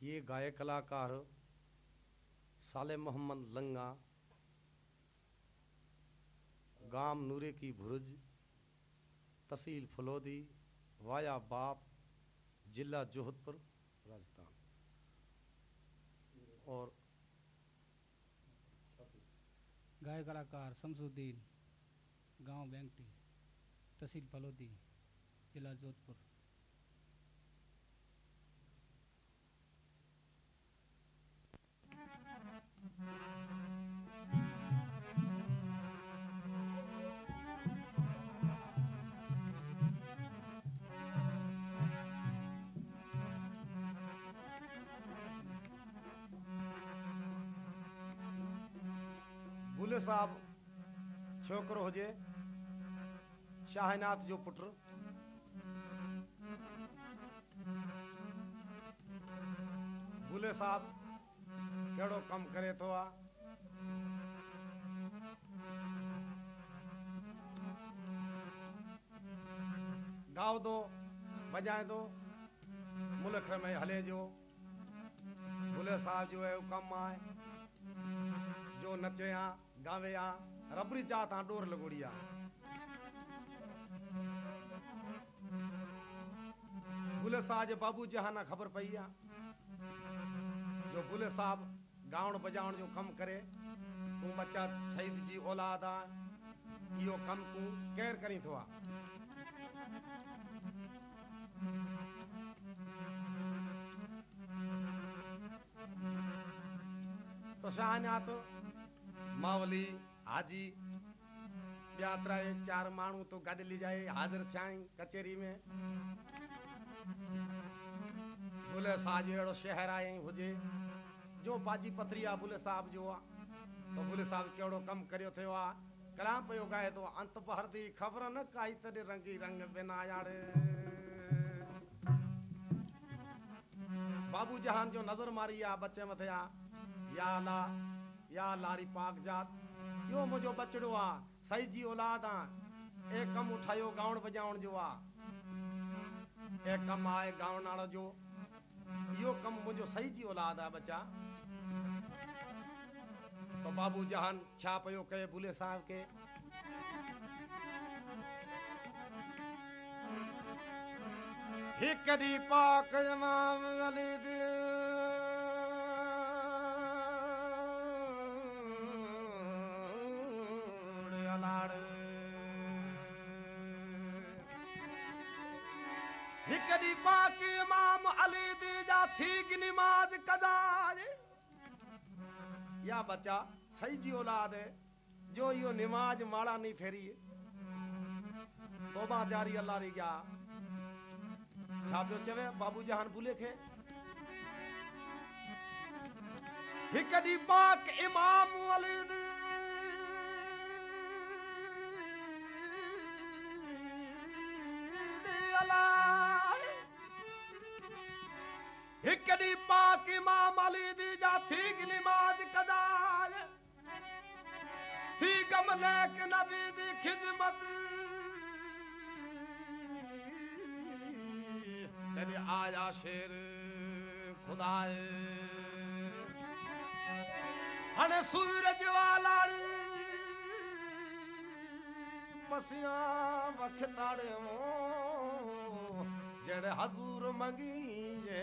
ये गायक कलाकार साले मोहम्मद लंगा, गाम नूरे की भुर्ज, तहसील फलोदी, वाया बाप, जिला जोधपुर, राजस्थान। और गाय कलाकार शमसुद्दीन, गाँव बैंकटी तहसील फलोदी, जिला जोधपुर। साहब, छोकरो हुजे शाहनाथ जो पुट भूले साहब कहिड़ो कमु करे थो आ। गाओ दो, बजाए दो मुल्क में हले जो। भूले साहब जो है कम आहे जो नचे गावे आ रबरी चाहत आ डोर लगोड़ी आ बुले साहब बाबू जहाना खबर पई आ जो बुले साहब गावण बजावण जो कम करे तू बच्चा सईद जी औलाद आ इहो कम तू केर करी थो आ तो मावली, हाजी। ॿिया टे चार माण्हू तो गॾु लिजाए, हाज़िर थिया आहिनि कचहरी में। बुले, साहब जो शहर आहे हुजे जो। बाजी पथरी बुले, साहब, जो आहे तो बुले, साहब कहिड़ो कमु करियो थियो आहे कलाम पियो ॻाए थो अंत पहरदी ख़बर न काई तॾहिं रंगी रंग बिना यार बाबू जहान जो नज़र मारी आहे बचे मथे आहे या अला या लारी पाक जात। यो मुंहिंजो बचड़ो आहे सही जी औलाद आहे ए कमु उठायो गाउण बजाउण जो आहे ए कमु आहे गाउण वारो जो। इहो कमु मुंहिंजो सही जी औलाद आहे बचा तो बाबू जहान छा पियो कहे बुले साहब के। हिकु ॾींहुं पाक इमाम हिकु ॾींहुं पाक इमाम अली दी जा थी निमाज कदाज या बच्चा, सही जी औलाद है, जो यो निमाज माड़ा नहीं फेरी तोबा जारी अल्लाह री गया छा पियो चवे बाबू जहान बुले खे। हिक ॾींहुं इमाम अली दी हाणे वखताड़े जड़े हजूर मंगी ये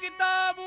किताबू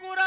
क़रीढ़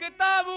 किताबू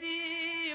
जी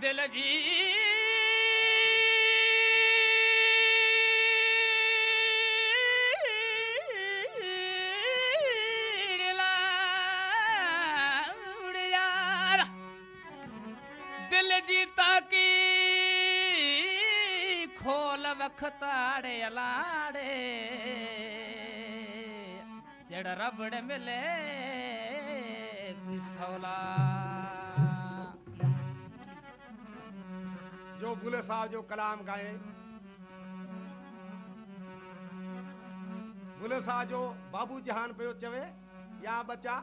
दिल जी लाड़ जी ताकी खोल वख ताड़े लाड़े जेड़ रबड़ मिले सोला जो बुले साहब जो कलाम गाए। बुले साहब जो बाबू जहान पे चवे, या बच्चा,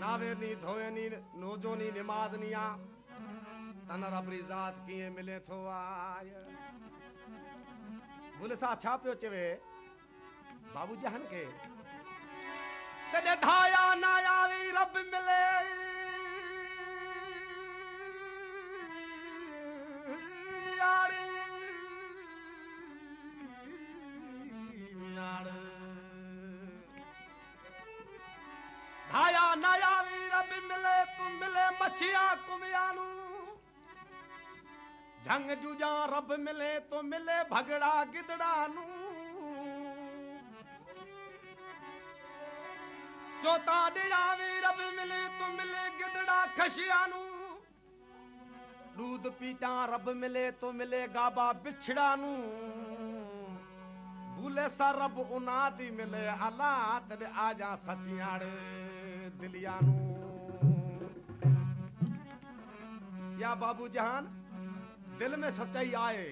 नावे नी धोए नी, नोजो नी, निमाज नी आ, तन रबरी जात किए मिले थो आय बुले साहब छा पियो चवे? बाबू जहान के। कदे धाया ना आवी, रब मिले। मिले मछिया कुमियानू झंग जुजा रब मिले तो मिले भगड़ा गिदड़ा नू चौथा डियावी रब मिले तो मिले गिदड़ा खशिया नू दूध पीता रब मिले तो मिले गाबा बिछड़ा नू भूले सा रब उनादी मिले अला तद आजा सचियाड़ दिलिया नू या बाबू जहान, दिल में सच्चाई आए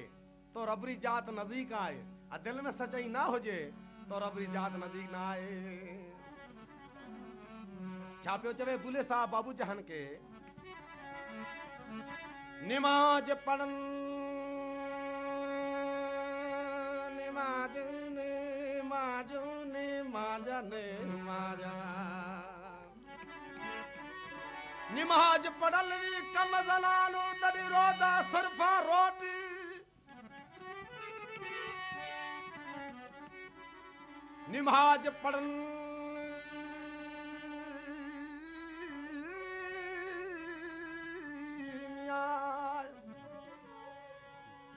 तो रबरी जात नजीक आए। और दिल में सच्चाई ना हो जे तो रबरी जात नजीक ना आए। छापियो चवे बुले साहब बाबू जहान के। निमाज पढ़न, निमाज निमाज निमाज निमाजा निमाज पढ़ल भी कम जलानो तड़ी रोजा सिर्फा रोटी निमाज पढ़न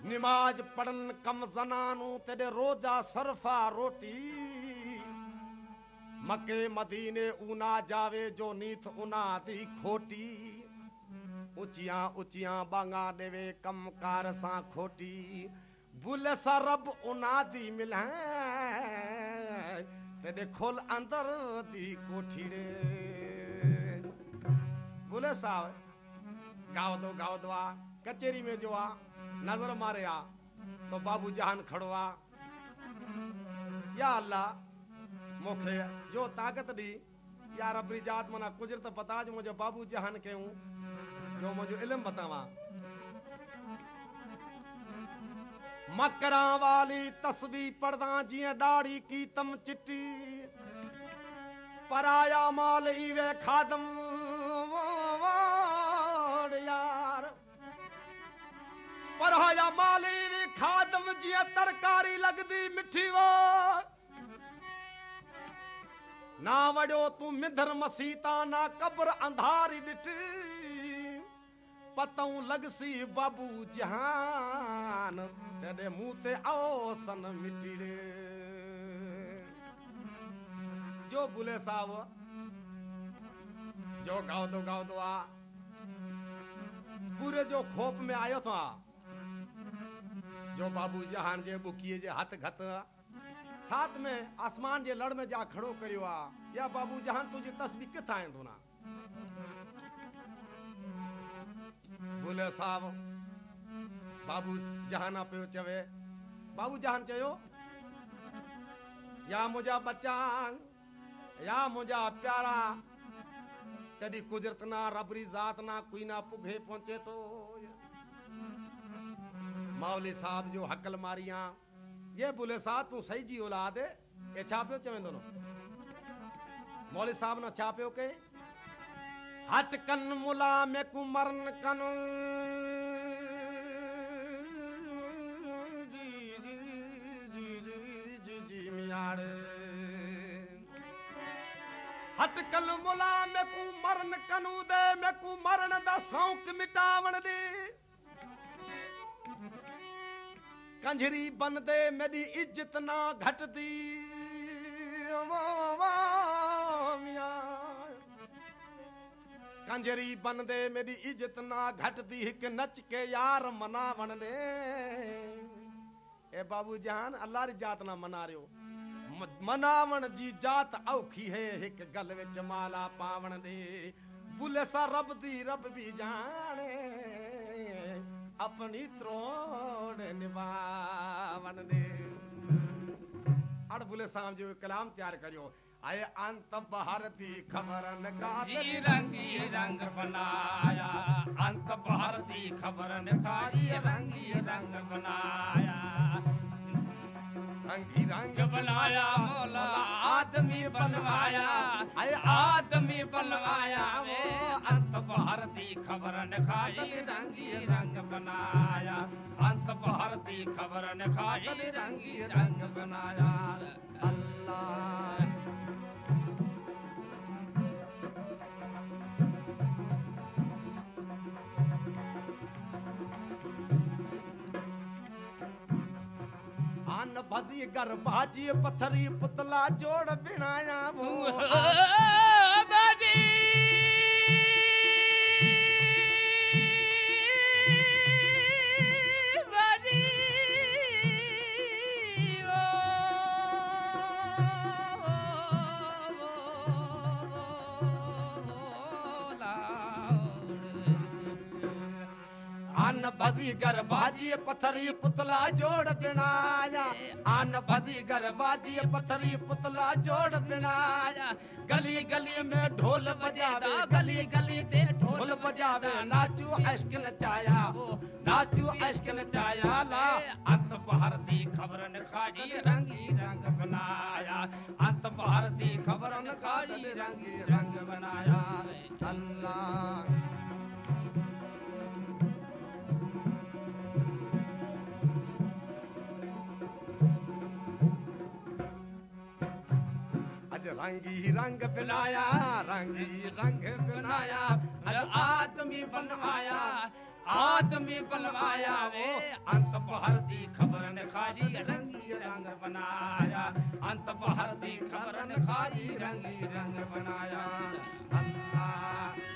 निमाज पढ़न कम जनानू तेरे रोजा सरफा रोटी मके मदीने ऊना जावे जो नीथ उना दी खोटी। ऊचिया ऊचिया बांगा देवे कम कार सा खोटी। बुल सरब उना दी मिल, तेरे खोल अंदर दी कोठी रे। बोले साहब गाओ दो गाओ दो आ, कचेरी में जो आ, नज़र मारे आ तो बाबू जहान खड़वा या अल्लाह मूंखे जो ताक़त ॾी या रबरी जात माना कुझु त बता जो मुंहिंजो बाबू जहान के कयूं? जो मुंहिंजो इल्मु बतावां। मकरा वाली तस्बी पढ़दा जीअं ॾाढ़ी की तम चिटी पराया माल ई वे खादम। यार। पराया माल ई वे खादम जीअं तरकारी लॻदी मिठी वो ना वड़ो तू मिधर मसीता, ना कब्र अंधारी ॾिठी पतऊं लॻसी बाबू जहान, तेरे मुँह ते आओ सन जो बुले साहब, जो गाओ दो गाओ दो आ। पूरे जो खोप में आयो था, जो बाबू जहान जे बुकीअ जे हथ घत। साथ में आसमान जे लड़ में जा खड़ो करियो आ। या बाबू जहान तुझी तस्बी किथां आईंदो ना बोले, साहब, बाबू जहाना पियो चवे। बाबू जहान चयो, या मुंहिंजा बच्चा या मुंहिंजा प्यारा। तॾहिं कुदरत ना, रबरी ज़ात ना, कोई ना पुघे पहुँचे तो। मौली साहब जो हकल मारियाँ ये बोले, साहब, तू सही जी औलाद है। ये छा पियो चवेंदो न मौली साहब न छा पियो के, हट कन मुला में कुमरन कन। जी जी जी जी जी जी मियाड़ हट कल मुला में कु मरन कनू दे, में कु मरण दा सौंक मिटावण दे। कंजरी बन दे मेरी इज़्ज़त ना घटदी वो वो मियाँ कंजरी बन दे मेरी इज़्ज़त ना घटदी हिक नच के यार मनावण दे ए बाबू जहान अल्लाह री जात ना मना रहे हो म- मनावण जी जात औखी है हिक गल विच माला पावण दे बुले सा रब दी रब भी जाने अपनी त्रोण निभावन दे। अड़ बुले साहब जी कलाम तैयार करियो। आए अंत भारती खबरन कारी रंगी रंग बनाया। अंत भारती खबरन कारी रंगी रंग बनाया। रंगी रंग बनाया, मौला आदमी बनवाया, अरे आदमी बनवाया वो अंत भारती ने खाई रंगी रंग बनाया, अंत भारती खबरन खारी रंगी रंग बनाया। अल्लाह आन भजी गर भाजी पत्थरी पुतला जोड़ बिनाया भजी गर भाजी पत्थरी पुतला जोड़ बिनाया। आन भजी गर भाजी पत्थरी पुतला जोड़ बिनाया। गली गली में ढोल बजावे, गली गली दे ढोल बजावे। नाचू अश्क नचाया नाचू अश्क नचाया ला। अंत भारती खबरन खाड़ी रंगी रंग बनाया। अंत भारती खबरन खाड़ी रंगी रंग बनाया। अल्लाह। रंगी रंग बनाया, रंगी रंग बनाया अरे आदमी बनवाया आदमी बनवाया वो। अंत भारती खबरन खारी, रंगी रंग बनाया। अंत भारती खबरन खारी, रंगी रंग बनाया। अल्लाह।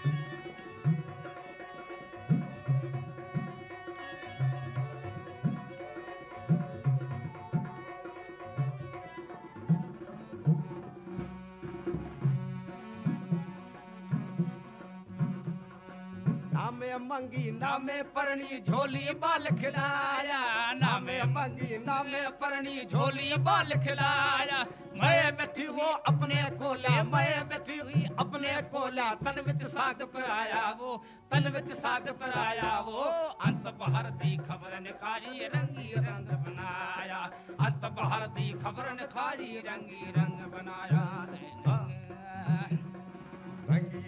मंगी नामे परणी झोली बाल खिलाया, नामे मंगी नामे परणी झोली बाल खिलाया। मैं बैठी वो अपने खोला मैं बैठी हुई अपने खोला तन विच साग पराया वो, तन विच साग पराया वो। अंत भारती खबरन खाड़ी रंगी रंग बनाया। अंत भारती खबरन खाड़ी रंगी रंग बनाया।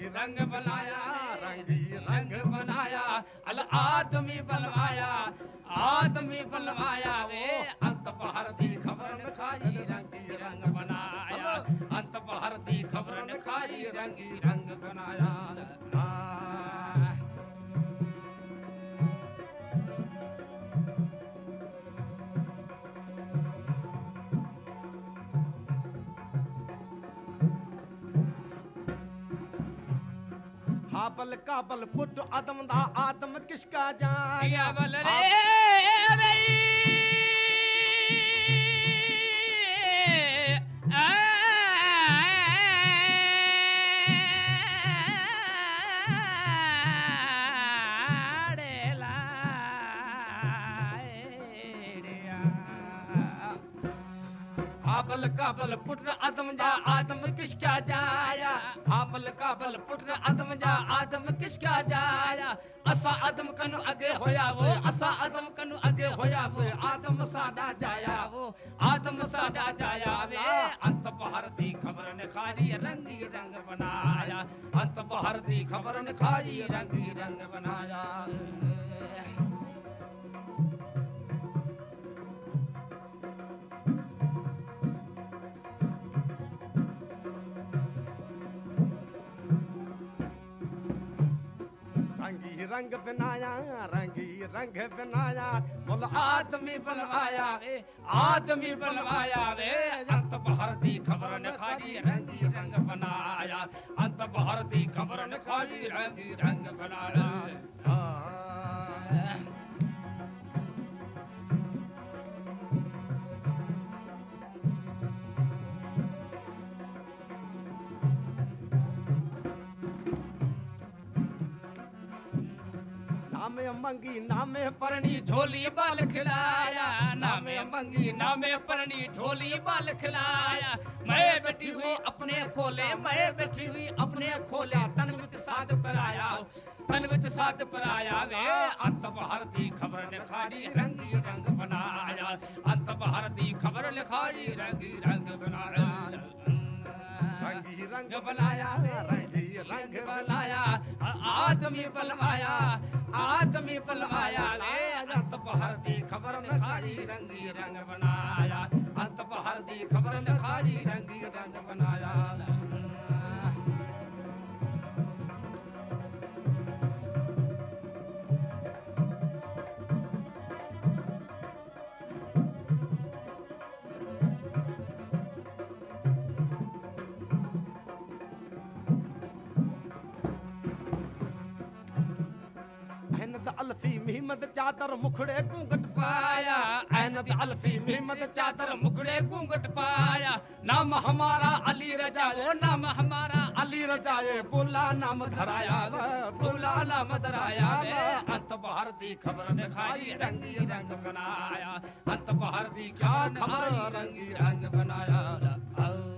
रंगी बनाया, रंगी रंग बनाया, अल आदमी बनवाया आदमी बनवाया वे। अंत भारती खबर खाई रंगी रंग बनाया। अंत भारती खबर खाई रंगी रंग बनाया। हाबल काबल पुट आदम दा आदम किसका जाया या बल रे? हाबल काबल पुट आदम जा, आदम किसका जाया? हाबल काबल पुट आदम जा, आदम किसका जाया? असा आदम कनु अगे होया वो, असा आदम कनु अगे होया से आदम सादा जाया वो, आदम सादा जाया वे। अंत भारती खबर ने खाली रंगी रंग बनाया। अंत भारती खबर ने खाली रंगी रंग बनाया। रंगी बनाया, रंगी रंग बनाया, बोल आदमी बनवाया वे आदमी बनवाया वे अंत भारती खबर ने खाली रंगी रंग बनाया, अंत भारती खबर ने खाली रंगी रंग बनाया। मंगी नामे परनी झोली बाल खिलाया। नामे मंगी नामे परनी झोली बाल खिलाया। मैं बैठी हुई अपने खोले, मैं बैठी हुई अपने खोले। तन विच साध पराया, तन विच साध पराया। वे अंत बहर दी खबर लिखारी रंगी रंग बनाया। अंत बहर दी खबर लिखारी रंगी रंग बनाया। रंगी रंग बनाया रंगी रंग रंग बनाया आदमी बलवाया आदमी बलवाया ले अंत बहर दी खबर लिखारी रंगी रंग बनाया अंत बहर दी खबर लिखारी रंगी रंग बनाया। अल्फी मिहमद चादर मुखड़े घूंघट पाया। ऐनत अल्फी मिहमत चादर मुकड़े घूंघट पाया। नाम हमारा अली रजा वो नाम हमारा अली रजाए बोला नाम धराया बुला नाम दराया रे अंत बहर दी खबर दिखाई रंगी रंग बनाया। अंत बहर दी क्या खबर, रंगी रंग बनाया।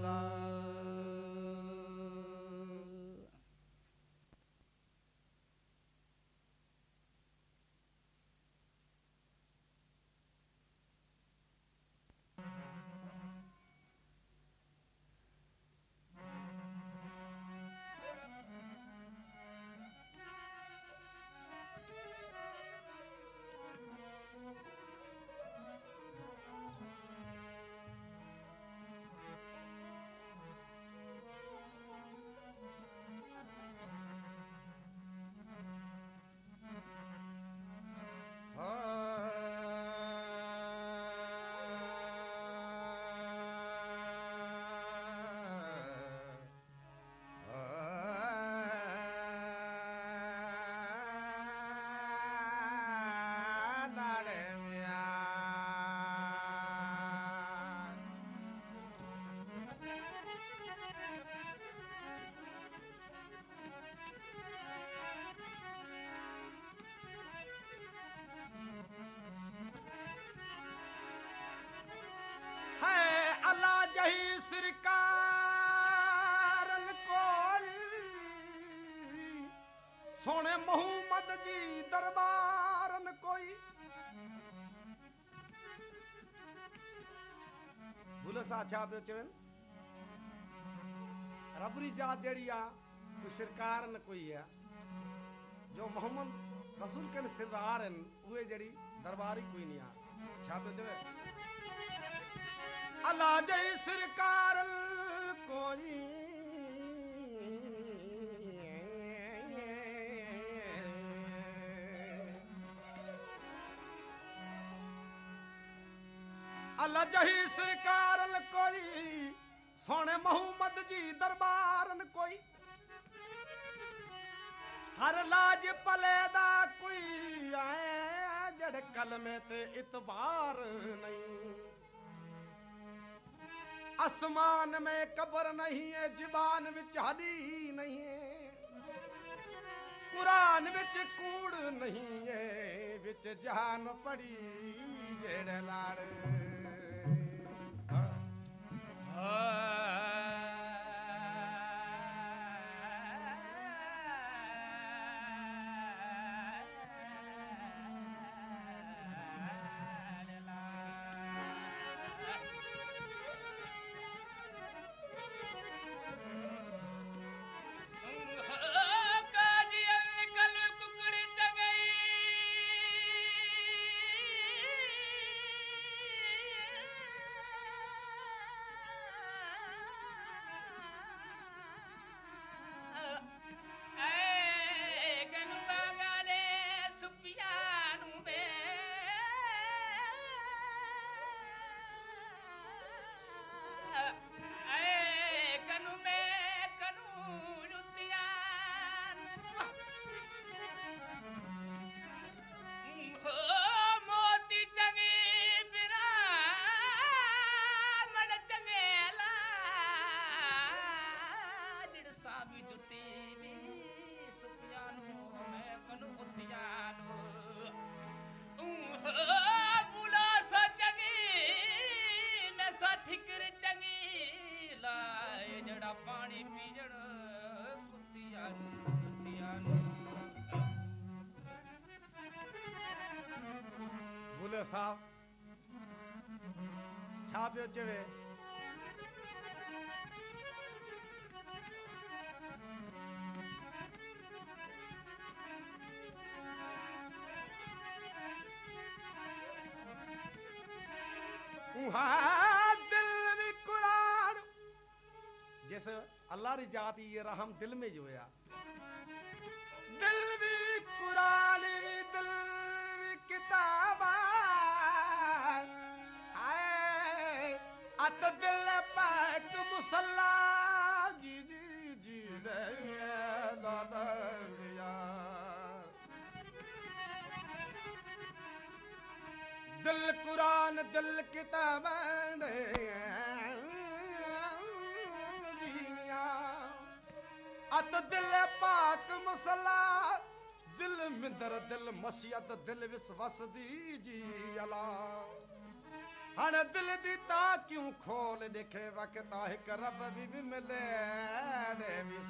सरकारन सोने मोहम्मद जी दरबारन कोई। भूलो सा छा पियो चवन? रबरी जात जड़ी आ, कोई सरकार न कोई है। जो मोहम्मद रसूल के सरदार आहिनि उहे जहिड़ी दरबारी कोई नहीं आहे छा पियो चवे अल्लाह जय सरकार कोई अल्लाह जही सरकार कोई सोने मोहम्मद जी दरबारन कोई हर लाज पलेदा कोई आए जड़ कलमे ते इतबार नहीं आसमान में कब्र नहीं है ज़ुबान विच हदी नहीं है कुरान विच कूड़ नहीं है विच जान पड़ी जेड़े लाड़ कुकड़ी चवे दिल में कुरान। जैसे अल्लाह री जात ये रहम दिल में जो अत दिल पाक मुसल्ला जी जी जी रे लालिया दिल कुरान दिल किताब जीनिया अत दिल पाक मसला दिल मिंदर दिल मसीहत दिल विश्वास दी जी अला हण दिल दी ता क्यों खोल देखे वक्त हिक रब भी भी मिले ने भी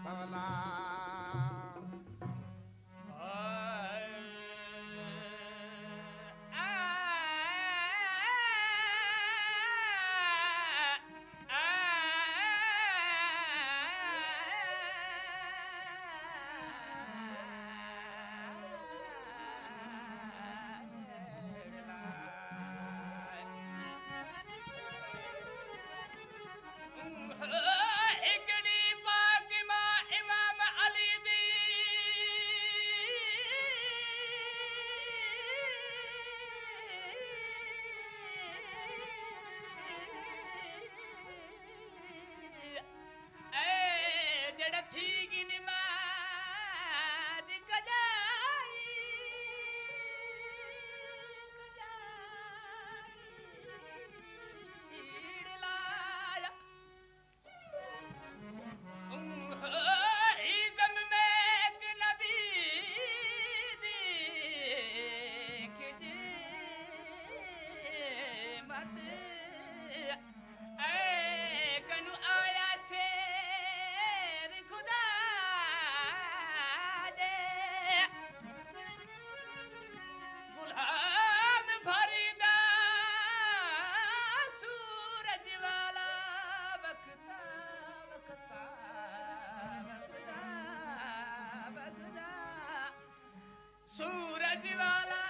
सूरज वाला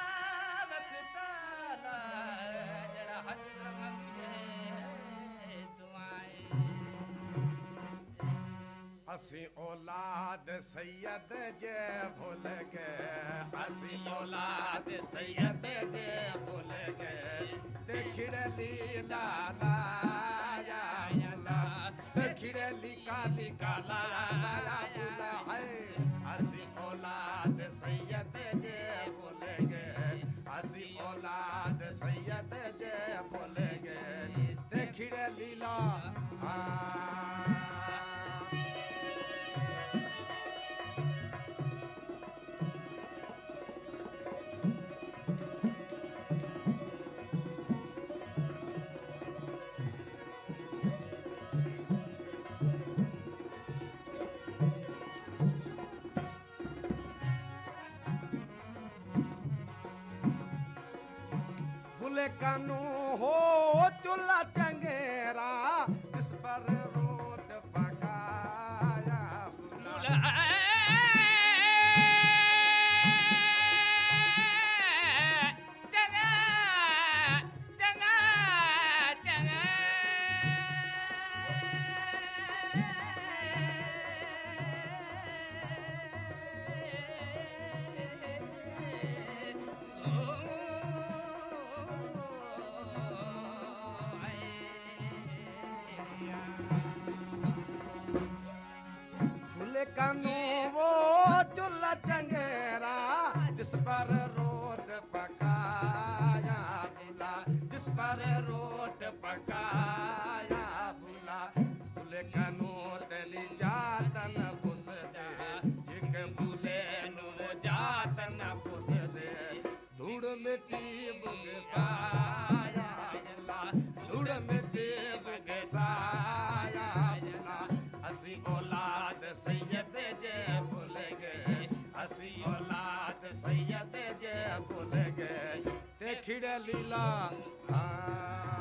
बखता ला हज रंग असी औलाद सैयद जे भूल गए, असी औलाद सैयद जे भूल गए। देखिड़ली लाला देखिड़ली काली काला पकाया भूला, भूले कानू जातन पुस दे जिक भूले नूर जातन पुस दे धूड़ मिट्टी बुगसाया भूला, धूड़ मिट्टी बुगसाया भूला। असी असी औलाद सैयद जे भूल गए असी औलाद सैयद जे भूल गए। देखिड़े लीला हाँ।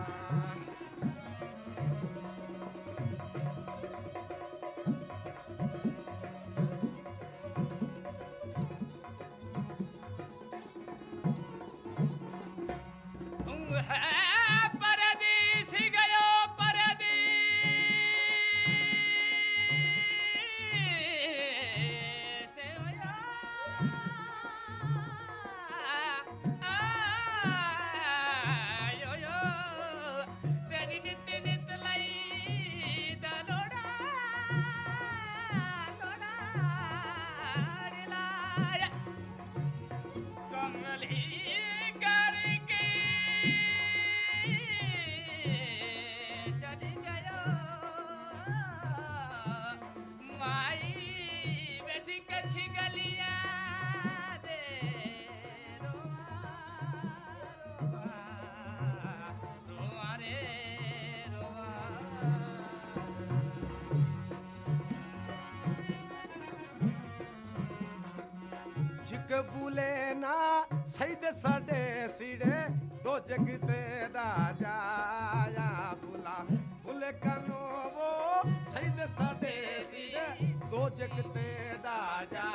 झिक बुले ना सैद सडे सिड़े दो जगते राजा या बुला बुले कनो वो सैद सडे सिड़े दो जगते राजा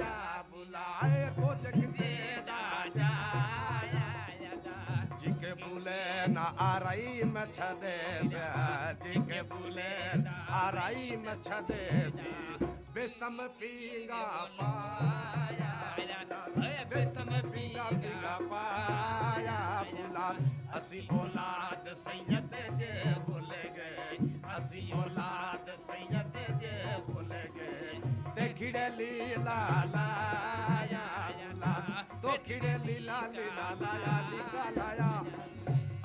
या बुलाए दो जगते राजा जिके बुले ना, आरई में छदे से। जिके बुले आरई में छदे से। बेस्तम पींगा पाया। औलाद सैयद जे भूल गए। असी औलाद ते खिड़े लीला तो लीला लीला लाया लिखा लाया।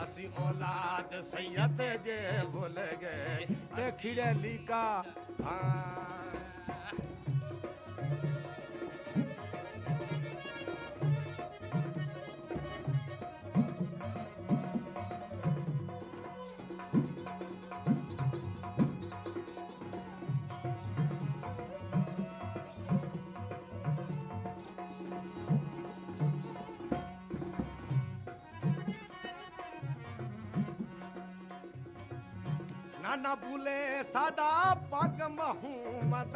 असी औलाद सैयद जे भूल गए। ते खिड़े लिका। हाँ। नाना भूले सादा पग महूमद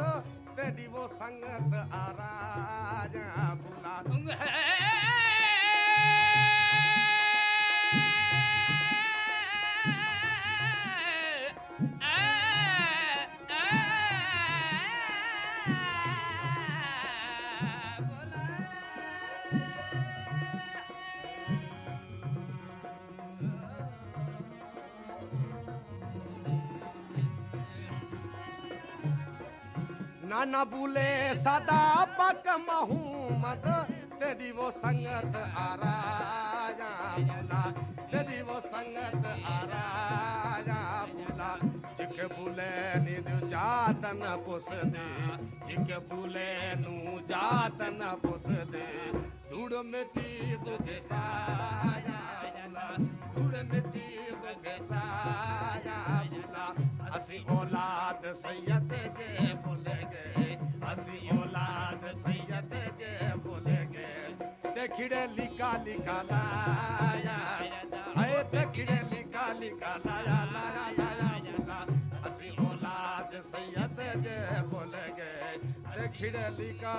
तेरी वो संगत आराजा भूला। नाना भूले, सादा पग महूमद तेरी वो संगत आराजा भूला। तेरी वो संगत आराजा भूला। जिक भूले निज जातन पुस दे जिक भूले नू जातन पुस दे धूड़ मिट्टी दुख साया भूला। धूड़ मिट्टी दुख साया भूला। असी औलाद सैयद जे भूल देखिड़े लिखा लिखा लाया। है देखिड़े लिखा लिखा लाया लाया लाया भूला असी औलाद सैयद जे बोले गए। देखिड़े लिखा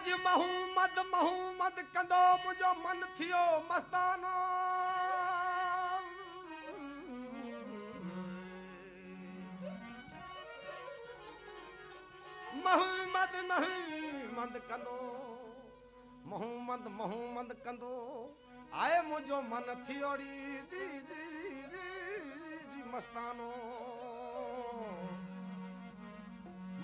अज मोहम्मद मोहम्मद कंदो मुझो मन थियो मस्तानो। मोहम्मद मोहम्मद कंदो मोहम्मद मोहम्मद कंदो। आए मुझो मन थियो री जी जी जी जी मस्तानो।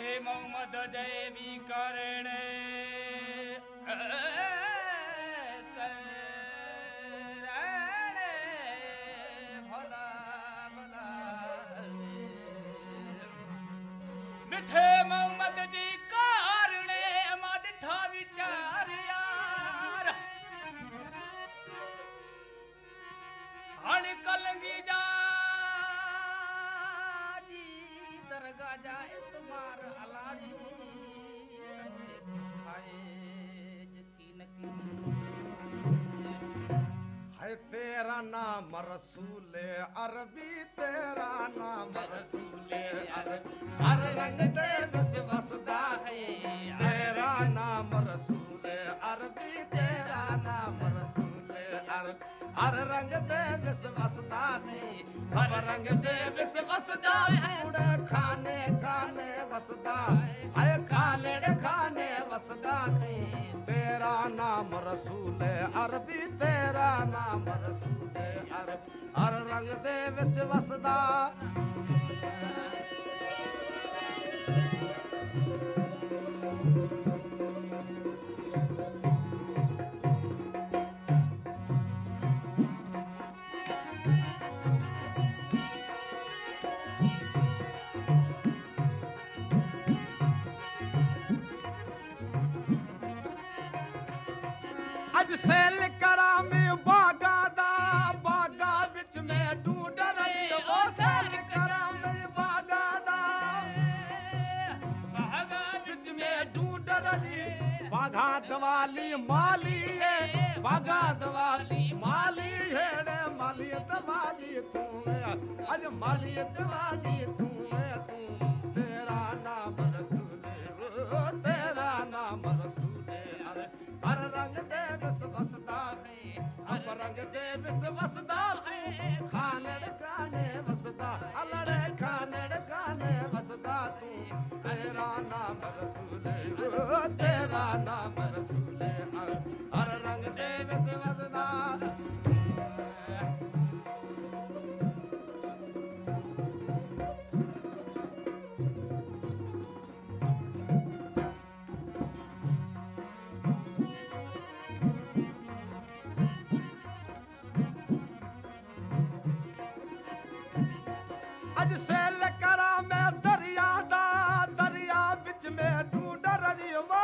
मोहम्मद जैवि कारणे। तेरा नाम रसूल अरबी, तेरा नाम रसूल हर रंग दे बस बसदा है। तेरा नाम रसूल अरबी, तेरा नाम रसूल अरबी। हर रंग दे बस बसदा है। सब रंग दे बस बसदा है। उड़े खाने खाने बसदा है। खाने खाने बसदा है। तेरा नाम रसूल अरबी तेरा नाम रसूल अरबी हर रंग दे विच वसदा अज सेल करा में बागा दा बागा विच में ढूंढ रही ओ सेल करा में बागा दा विच में ढूंढ रही बागा दवाली माली है बागा दवाली माली है रे माली दवाली तू अज माली दवाली तू तू सब रंग दे विस वसदा है खाने खाने वसदा अलड़े खाने खाने वसदा ढूंढ रही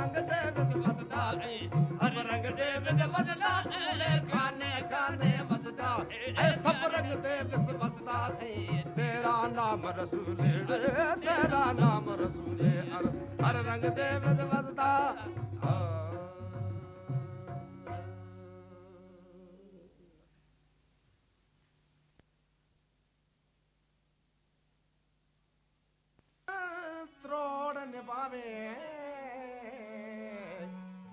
हर रंग दे विच बसदा है हर रंग दे विच बसदा है खाने खाने बसदा है सब रंग दे विच बसदा है तेरा नाम रसूल है तेरा नाम रसूल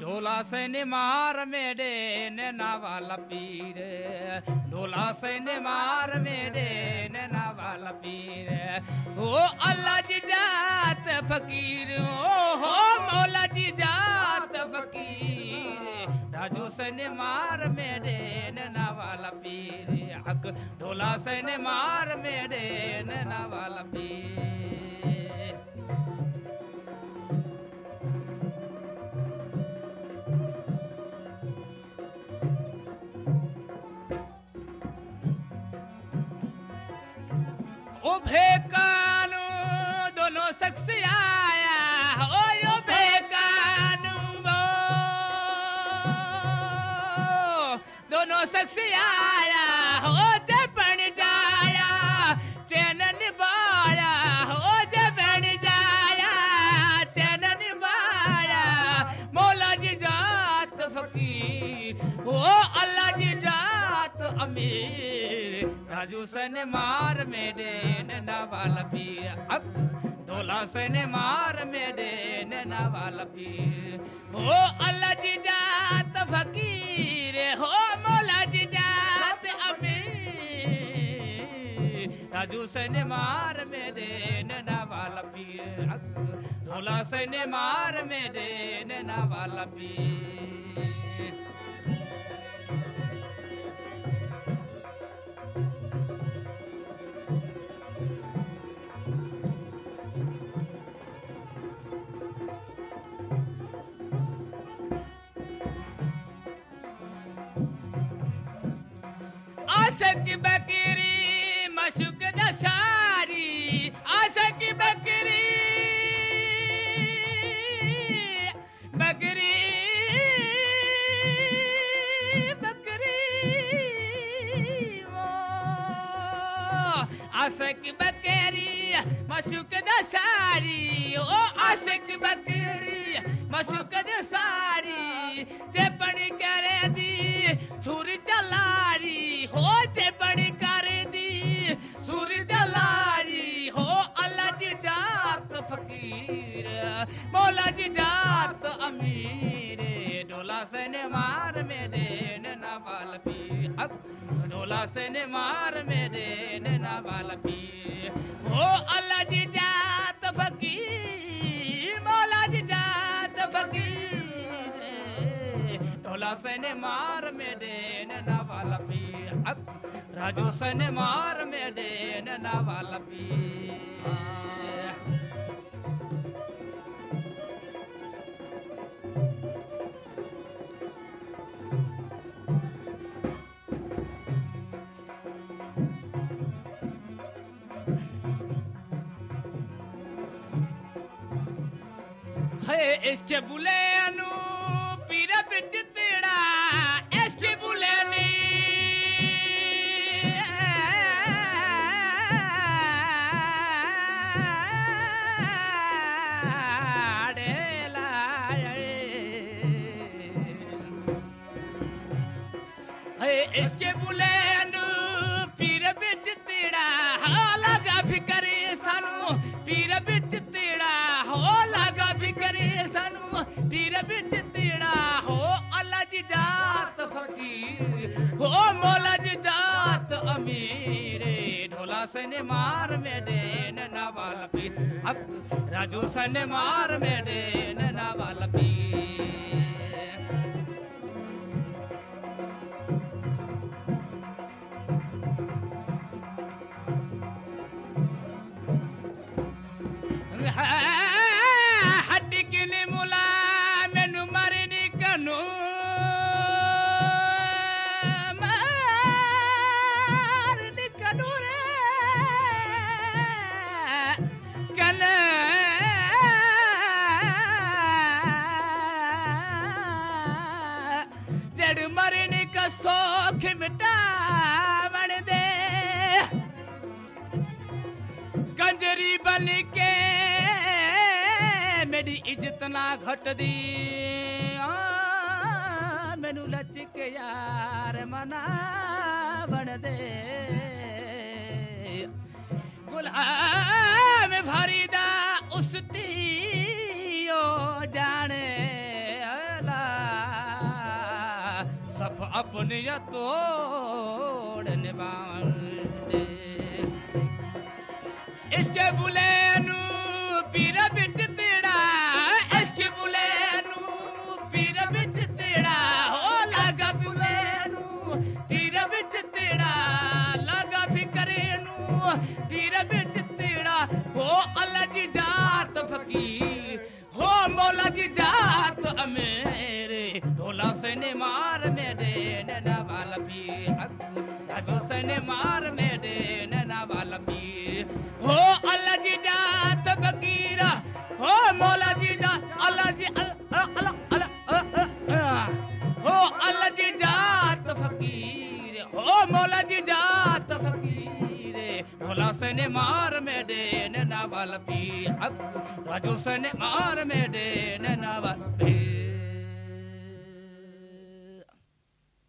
ढोला सेन मार मेडे नावाल पीर। ढोला सेन मार मेड़े नावाल पीर। ओ अला जी जात फ़कीर ओ हो मोला जी जात फ़कीर। राजू सेन मार मेड़े नावाल पीर। डोला सेन मार मेड़े नावाल पीर। उभे दोनों शख्स आया ओ उभे कानू वो दोनों शख्स आया हो जबन जाया, चैन निभाया हो जबन जाया, चैन निभाया। मौला जी जात फकीर, ओ अल्लाह जी जात अमीर। राजू सन मार मेरे नैना वाला अब डोला सन मार मेरे नैना वाला हो अल्लाह जी जात फकीर, हो मौला जी जात अमीर। राजू सन मार मेरे नैना वाला डोला सन मार मेरे नैना वाला असक बकरी मशूक द सारी असक बकरी बकरी बकरी ओ बकरी मशूक द ओ आसक बकरी जात अमीर, डोला से ने मार मेरे ने बाल पी डोला से मार मेरे ने बाल पी हो अल्लाह जी जात फकीर, मौला जी जात फकीर। डोला से मार मेरे ने बाल पी राजू से मार मेरे ना बाल पी है इसके बुले अनु राजू से ने मार ਕੰਜਰੀ ਬਣ ਕੇ ਮੇਰੀ ਇੱਜ਼ਤ ਨਾ ਘਟਦੀ। ਆ, ਮੈਨੂੰ ਲਚਕ ਯਾਰ ਮਨਾ ਬਣ ਦੇ। ਗੁਲਾਮ ਫਰੀਦਾ ਉਸ ਧੀਓ ਜਾਣੇ ਅਲਾ। ਸਫ ਆਪਣੀਆਂ ਤੋੜ ਨਿਭਾਉਂਦੇ इसके बुलेनु पीर बिच तेड़ा इसके बुलेनु पीर बिच तेड़ा हो लगा बुलेनु पीर बिच तेड़ा लगा फिकरेनु पीर बिच तेड़ा हो अल्लाह जी जात फकीर हो मौला जी जात अमेरे ढोला से ने मार मेरे नैना वाला पी राजू से ने मार मेरे नैना वाला पी हो अल्लाह जी जात फकीरा हो मौला जी जात अल्लाह जी अल्लाह अल्लाह जी जात फकीर। हो मौला जी जात फकीर। भोला से ने मार मेरे ने नावल पी हक। राजू से ने मार मेरे ने नावल पी